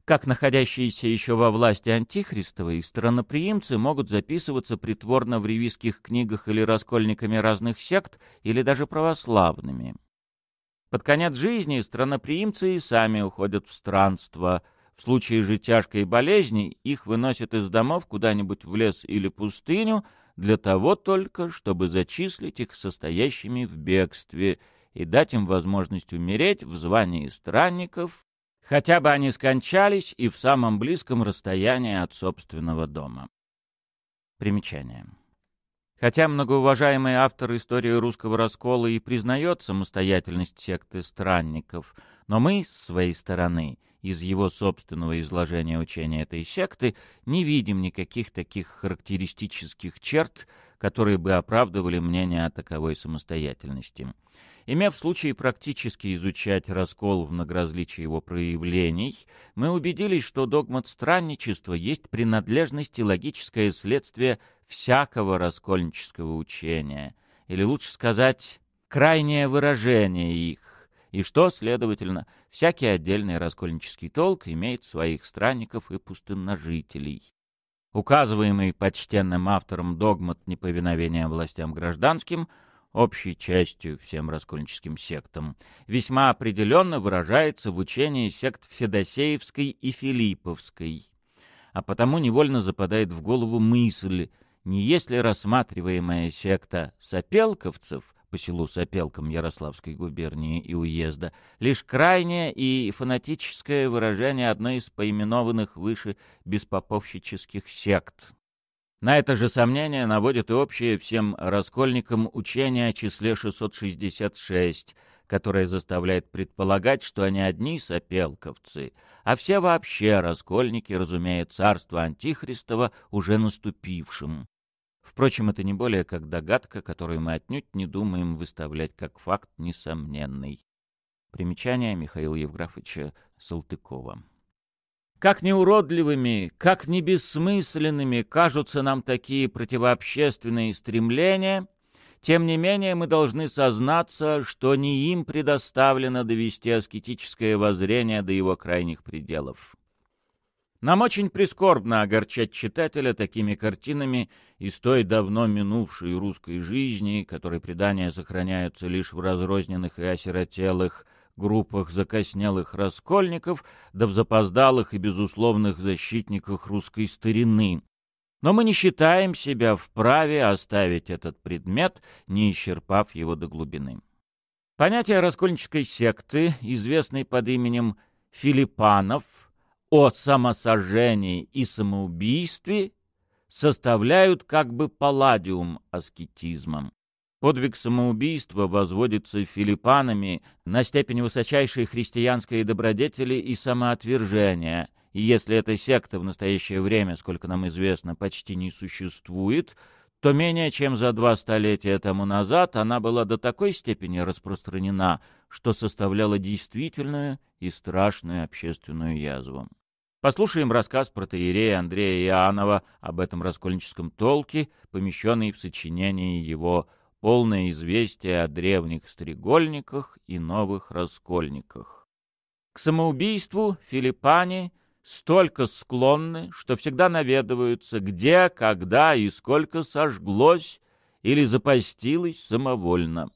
[SPEAKER 1] Как находящиеся еще во власти антихристовой, странноприимцы могут записываться притворно в ревизских книгах или раскольниками разных сект, или даже православными. Под конец жизни странноприимцы и сами уходят в странство – в случае же тяжкой болезни их выносят из домов куда-нибудь в лес или пустыню для того только, чтобы зачислить их состоящими в бегстве и дать им возможность умереть в звании странников, хотя бы они скончались и в самом близком расстоянии от собственного дома. Примечание. Хотя многоуважаемый автор истории русского раскола и признает самостоятельность секты странников, но мы, с своей стороны, — из его собственного изложения учения этой секты не видим никаких таких характеристических черт, которые бы оправдывали мнение о таковой самостоятельности. Имев случай практически изучать раскол в многоразличии его проявлений, мы убедились, что догмат странничества есть принадлежность и логическое следствие всякого раскольнического учения, или лучше сказать, крайнее выражение их, и что, следовательно, всякий отдельный раскольнический толк имеет своих странников и пустынножителей. Указываемый почтенным автором догмат неповиновения властям гражданским, общей частью всем раскольническим сектам, весьма определенно выражается в учении сект Федосеевской и Филипповской, а потому невольно западает в голову мысль, не если рассматриваемая секта сопелковцев по селу Сопелкам Ярославской губернии и уезда, лишь крайнее и фанатическое выражение одной из поименованных выше беспоповщических сект. На это же сомнение наводит и общее всем раскольникам учение о числе 666, которое заставляет предполагать, что они одни сопелковцы, а все вообще раскольники разумеют царство Антихристова уже наступившим. Впрочем, это не более как догадка, которую мы отнюдь не думаем выставлять как факт несомненный. Примечание Михаила Евграфовича Салтыкова. Как неуродливыми, как не бессмысленными кажутся нам такие противообщественные стремления, тем не менее мы должны сознаться, что не им предоставлено довести аскетическое воззрение до его крайних пределов. Нам очень прискорбно огорчать читателя такими картинами из той давно минувшей русской жизни, которой предания сохраняются лишь в разрозненных и осиротелых группах закоснелых раскольников, да в запоздалых и безусловных защитниках русской старины. Но мы не считаем себя вправе оставить этот предмет, не исчерпав его до глубины. Понятие раскольнической секты, известной под именем Филиппанов, о самосожжении и самоубийстве, составляют как бы палладиум аскетизмом. Подвиг самоубийства возводится филиппанами на степень высочайшей христианской добродетели и самоотвержения, и если эта секта в настоящее время, сколько нам известно, почти не существует, то менее чем за два столетия тому назад она была до такой степени распространена, что составляла действительную и страшную общественную язву. Послушаем рассказ протоиерея Андрея Иоаннова об этом раскольническом толке, помещенный в сочинении его полное известие о древних стрегольниках и новых раскольниках. К самоубийству филиппане столько склонны, что всегда наведываются, где, когда и сколько сожглось или запастилось самовольно.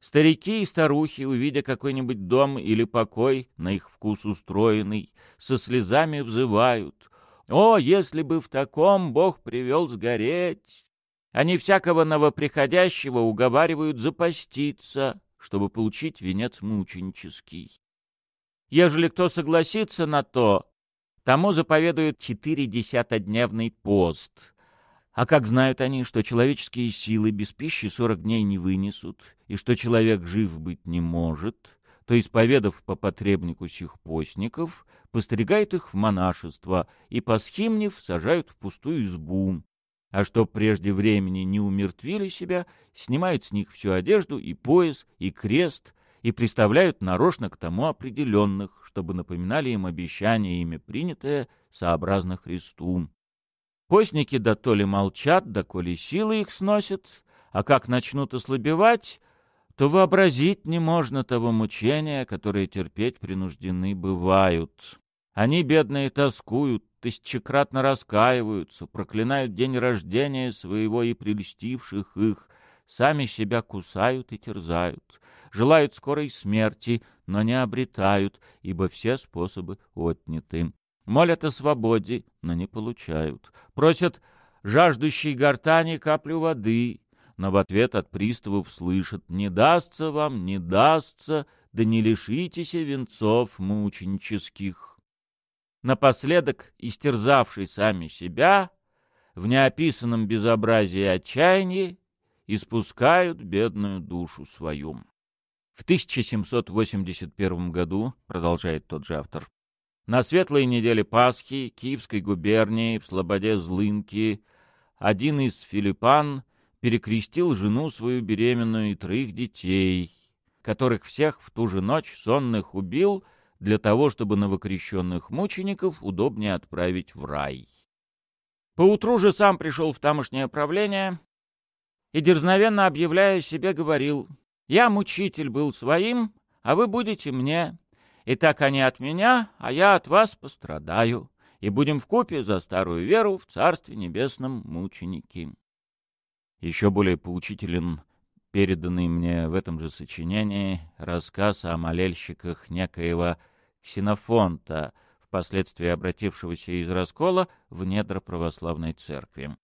[SPEAKER 1] Старики и старухи, увидя какой-нибудь дом или покой, на их вкус устроенный, со слезами взывают «О, если бы в таком Бог привел сгореть!» Они всякого новоприходящего уговаривают запаститься, чтобы получить венец мученический. Ежели кто согласится на то, тому заповедуют четыредесятодневный пост. А как знают они, что человеческие силы без пищи сорок дней не вынесут, и что человек жив быть не может, то, исповедав по потребнику сих постников, постригают их в монашество и, посхимнив, сажают в пустую избу, а чтоб прежде времени не умертвили себя, снимают с них всю одежду и пояс, и крест, и приставляют нарочно к тому определенных, чтобы напоминали им обещание ими принятое, сообразно Христу. Постники да то ли молчат, да коли силы их сносят, а как начнут ослабевать, то вообразить не можно того мучения, которое терпеть принуждены бывают. Они, бедные, тоскуют, тысячекратно раскаиваются, проклинают день рождения своего и прелестивших их, сами себя кусают и терзают, желают скорой смерти, но не обретают, ибо все способы отняты. Молят о свободе, но не получают. Просят жаждущей гортани каплю воды, но в ответ от приставов слышат «Не дастся вам, не дастся, да не лишитесь венцов мученических» напоследок истерзавший сами себя, в неописанном безобразии отчаянии, испускают бедную душу свою. В 1781 году, продолжает тот же автор, на светлой неделе Пасхи Киевской губернии в Слободе Злынки один из филиппан перекрестил жену свою беременную и троих детей, которых всех в ту же ночь сонных убил — для того, чтобы новокрещенных мучеников удобнее отправить в рай. Поутру же сам пришел в тамошнее правление и, дерзновенно объявляя себе, говорил, «Я мучитель был своим, а вы будете мне, и так они от меня, а я от вас пострадаю, и будем вкупе за старую веру в Царстве Небесном мученики». Еще более поучителен переданный мне в этом же сочинении рассказ о молельщиках некоего Ксенофонта, впоследствии обратившегося из раскола в недра православной церкви.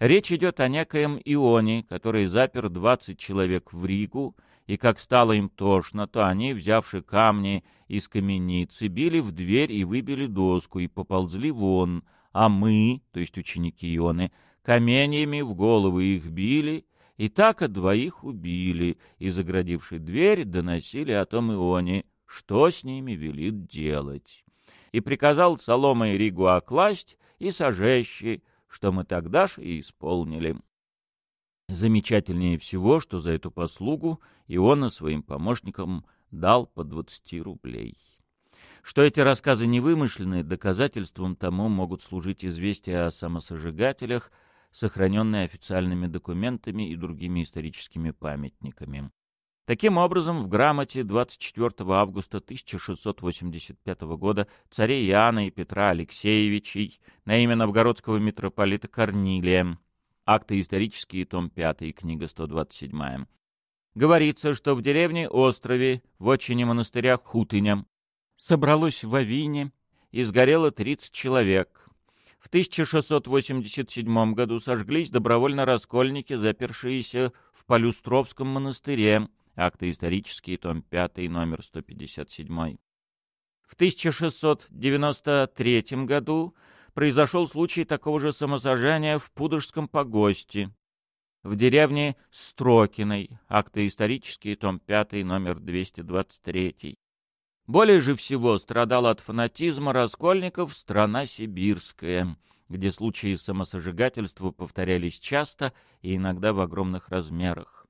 [SPEAKER 1] Речь идет о некоем Ионе, который запер двадцать человек в Ригу, и как стало им тошно, то они, взявши камни из каменицы, били в дверь и выбили доску, и поползли вон, а мы, то есть ученики Ионы, каменьями в головы их били, и так от двоих убили, и, заградивши дверь, доносили о том Ионе, что с ними велит делать. И приказал соломой Ригу окласть и сожещи, что мы тогда же и исполнили. Замечательнее всего, что за эту послугу Иона своим помощникам дал по двадцати рублей. Что эти рассказы не вымышлены, доказательством тому могут служить известия о самосожигателях, сохраненные официальными документами и другими историческими памятниками. Таким образом, в грамоте 24 августа 1685 года царей Иоанна и Петра Алексеевичей на имя новгородского митрополита Корнилия, акты исторические, том 5, книга 127, говорится, что в деревне Острове, в отчине монастыря Хутыня, собралось в Авине и сгорело 30 человек. В 1687 году сожглись добровольно-раскольники, запершиеся в Полюстровском монастыре, Акты исторические, том 5, номер 157. В 1693 году произошел случай такого же самосожжения в Пудожском погосте, в деревне Строкиной, акты исторические, том 5, номер 223. Более же всего страдала от фанатизма раскольников страна сибирская, где случаи самосожигательства повторялись часто и иногда в огромных размерах.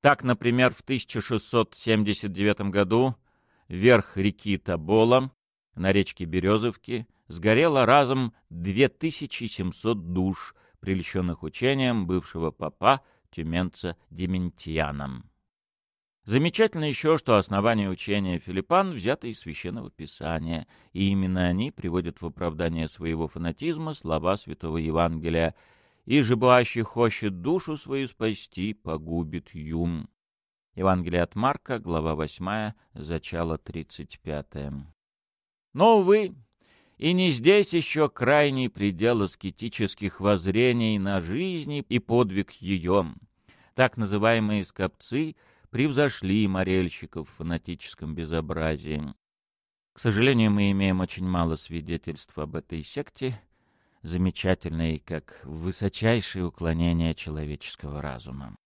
[SPEAKER 1] Так, например, в 1679 году верх реки Тобола на речке Березовки сгорело разом 2700 душ, прельщенных учением бывшего папа Тюменца Дементьяном. Замечательно еще, что основание учения Филиппан взято из Священного Писания, и именно они приводят в оправдание своего фанатизма слова Святого Евангелия — и жебаще хочет душу свою спасти, погубит юм. Евангелие от Марка, глава 8, зачало 35. Но, увы, и не здесь еще крайний предел аскетических воззрений на жизнь и подвиг ее. Так называемые скопцы превзошли морельщиков в фанатическом безобразии. К сожалению, мы имеем очень мало свидетельств об этой секте, замечательной как высочайшее уклонение человеческого разума.